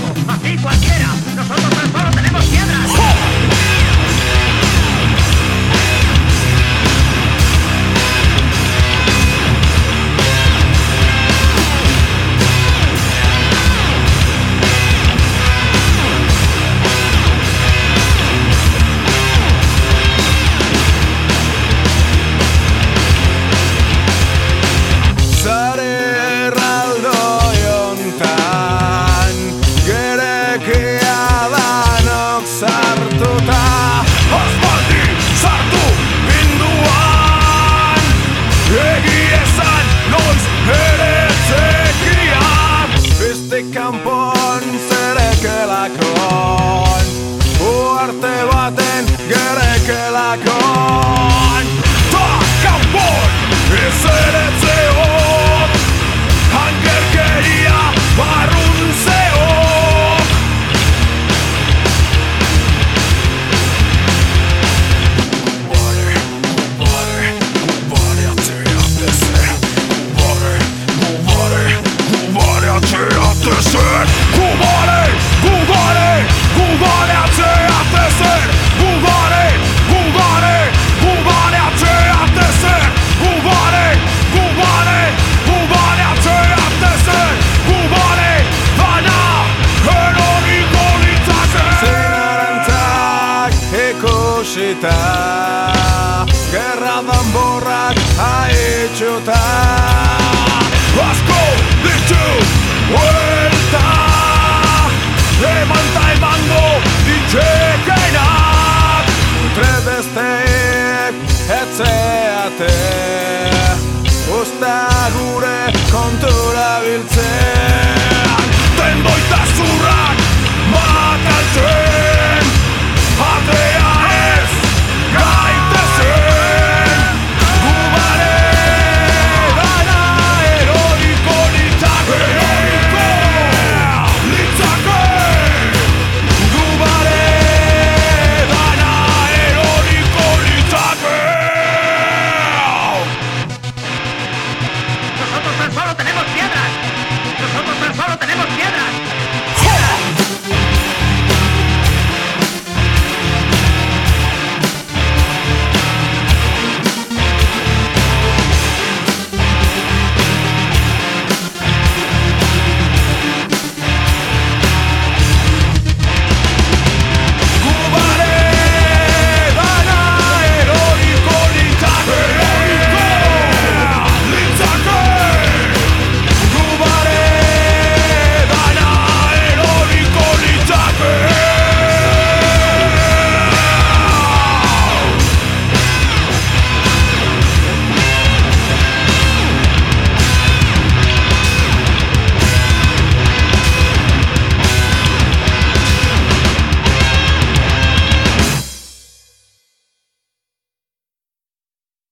fuego, aquí cualquiera. Nosotros tan solo tenemos piedras. sartuta. Ospaldi sartu pinduan. Egi esan noiz ere txekia. Beste kampon zerekelakon Uarte baten gerekelakon sin Godvarig, godvarig, godvarig at du etter sin Godvarig, godvarig, godvarig at du etter sin Godvarig, godvarig, godvarig at du etter sin Godvarig, vanna, ekosita Gerra dan borrak haitxuta That's it.